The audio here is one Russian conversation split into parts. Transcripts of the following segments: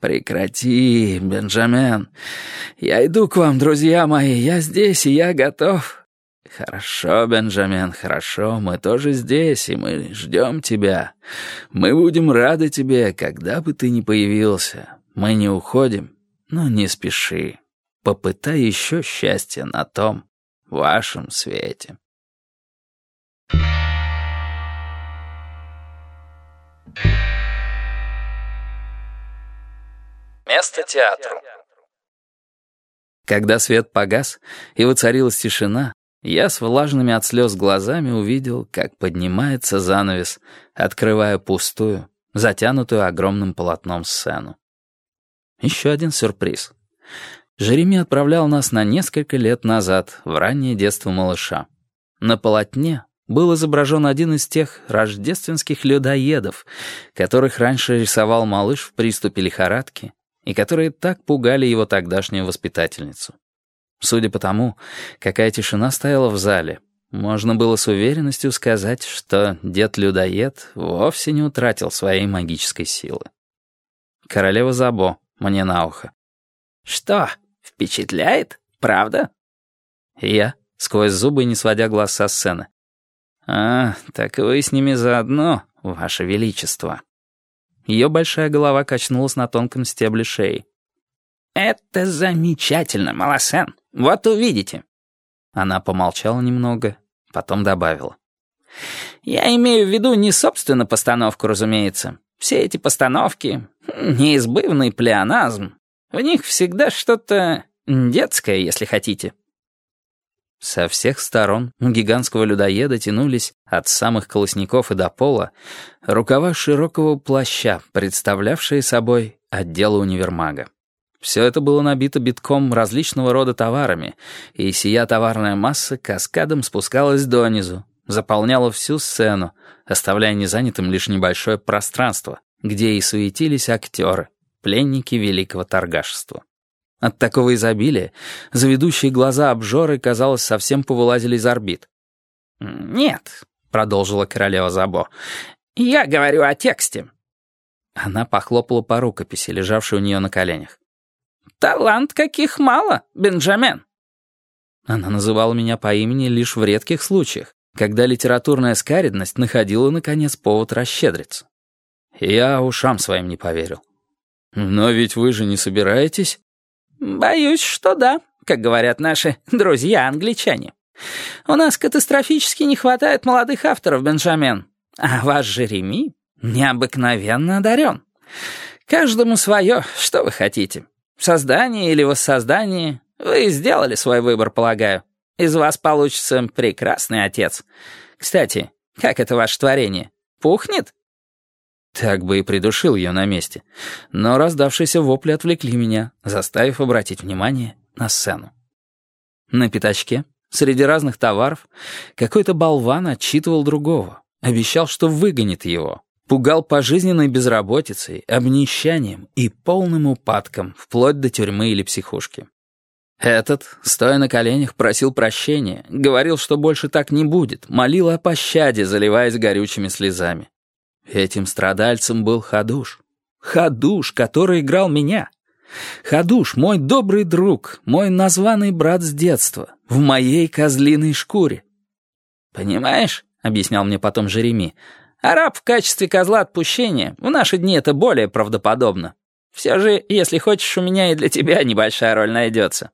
«Прекрати, Бенджамен. Я иду к вам, друзья мои. Я здесь, и я готов». «Хорошо, Бенджамен, хорошо. Мы тоже здесь, и мы ждем тебя. Мы будем рады тебе, когда бы ты ни появился. Мы не уходим, но не спеши. Попытай еще счастье на том вашем свете». Место театру. Когда свет погас и воцарилась тишина, я с влажными от слез глазами увидел, как поднимается занавес, открывая пустую, затянутую огромным полотном сцену. Еще один сюрприз. Жереми отправлял нас на несколько лет назад, в раннее детство малыша. На полотне был изображен один из тех рождественских людоедов, которых раньше рисовал малыш в приступе лихорадки и которые так пугали его тогдашнюю воспитательницу. Судя по тому, какая тишина стояла в зале, можно было с уверенностью сказать, что дед-людоед вовсе не утратил своей магической силы. Королева Забо, мне на ухо. «Что, впечатляет? Правда?» я, сквозь зубы не сводя глаз со сцены. «А, так вы с ними заодно, ваше величество». Ее большая голова качнулась на тонком стебле шеи. «Это замечательно, Малосен. Вот увидите». Она помолчала немного, потом добавила. «Я имею в виду не собственно постановку, разумеется. Все эти постановки — неизбывный плеоназм. В них всегда что-то детское, если хотите». Со всех сторон у гигантского людоеда тянулись, от самых колосников и до пола, рукава широкого плаща, представлявшие собой отделы универмага. Все это было набито битком различного рода товарами, и сия товарная масса каскадом спускалась донизу, заполняла всю сцену, оставляя незанятым лишь небольшое пространство, где и суетились актеры, пленники великого торгашества. От такого изобилия заведущие глаза обжоры, казалось, совсем повылазили из орбит. «Нет», — продолжила королева Забо, — «я говорю о тексте». Она похлопала по рукописи, лежавшей у нее на коленях. «Талант каких мало, Бенджамен». Она называла меня по имени лишь в редких случаях, когда литературная скаридность находила, наконец, повод расщедриться. Я ушам своим не поверил. «Но ведь вы же не собираетесь?» «Боюсь, что да, как говорят наши друзья-англичане. У нас катастрофически не хватает молодых авторов, Бенджамен. А ваш Жереми необыкновенно одарен. Каждому свое, что вы хотите. Создание или воссоздание. Вы сделали свой выбор, полагаю. Из вас получится прекрасный отец. Кстати, как это ваше творение? Пухнет? Так бы и придушил ее на месте. Но раздавшиеся вопли отвлекли меня, заставив обратить внимание на сцену. На пятачке, среди разных товаров, какой-то болван отчитывал другого, обещал, что выгонит его, пугал пожизненной безработицей, обнищанием и полным упадком, вплоть до тюрьмы или психушки. Этот, стоя на коленях, просил прощения, говорил, что больше так не будет, молил о пощаде, заливаясь горючими слезами. Этим страдальцем был Хадуш. Хадуш, который играл меня. Хадуш, мой добрый друг, мой названный брат с детства, в моей козлиной шкуре. «Понимаешь», — объяснял мне потом Жереми, «араб в качестве козла отпущения, в наши дни это более правдоподобно. Все же, если хочешь, у меня и для тебя небольшая роль найдется».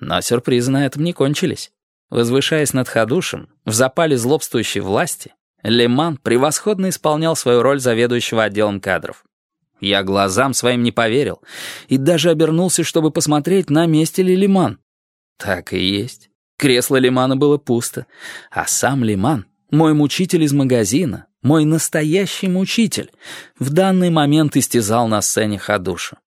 Но сюрпризы на этом не кончились. Возвышаясь над Хадушем, в запале злобствующей власти, Леман превосходно исполнял свою роль заведующего отделом кадров. Я глазам своим не поверил и даже обернулся, чтобы посмотреть, на месте ли Лиман. Так и есть. Кресло Лимана было пусто, а сам Лиман, мой мучитель из магазина, мой настоящий мучитель, в данный момент истязал на сцене Хадуша.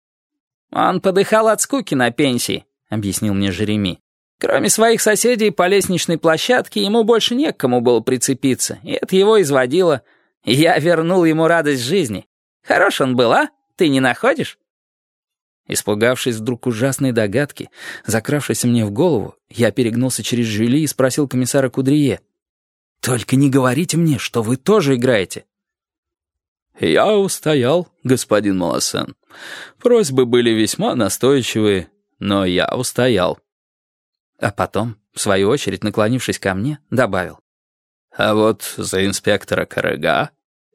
«Он подыхал от скуки на пенсии», — объяснил мне Жереми. Кроме своих соседей по лестничной площадке, ему больше не к кому было прицепиться, и это его изводило. Я вернул ему радость жизни. Хорош он был, а? Ты не находишь?» Испугавшись вдруг ужасной догадки, закравшейся мне в голову, я перегнулся через Жюли и спросил комиссара Кудрие. «Только не говорите мне, что вы тоже играете». «Я устоял, господин Малосен. Просьбы были весьма настойчивые, но я устоял». А потом, в свою очередь, наклонившись ко мне, добавил. «А вот за инспектора Карыга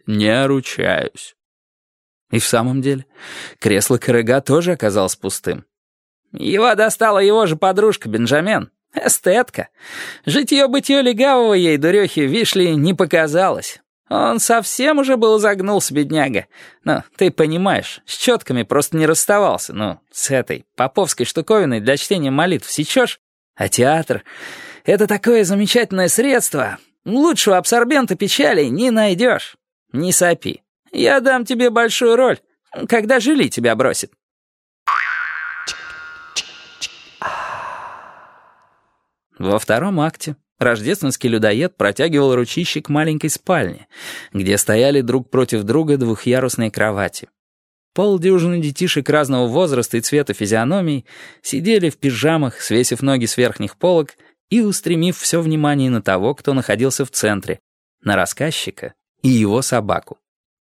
не ручаюсь». И в самом деле, кресло Карыга тоже оказалось пустым. Его достала его же подружка Бенджамен. Эстетка. Житье-бытье легавого ей, дурехи, вишли, не показалось. Он совсем уже был загнулся, бедняга. Ну, ты понимаешь, с четками просто не расставался. Ну, с этой поповской штуковиной для чтения молитв сечешь. А театр — это такое замечательное средство. Лучшего абсорбента печали не найдешь. Не сопи. Я дам тебе большую роль, когда Жили тебя бросит. Во втором акте рождественский людоед протягивал ручище к маленькой спальне, где стояли друг против друга двухъярусные кровати. Полдюжины детишек разного возраста и цвета физиономий сидели в пижамах, свесив ноги с верхних полок и устремив все внимание на того, кто находился в центре, на рассказчика и его собаку.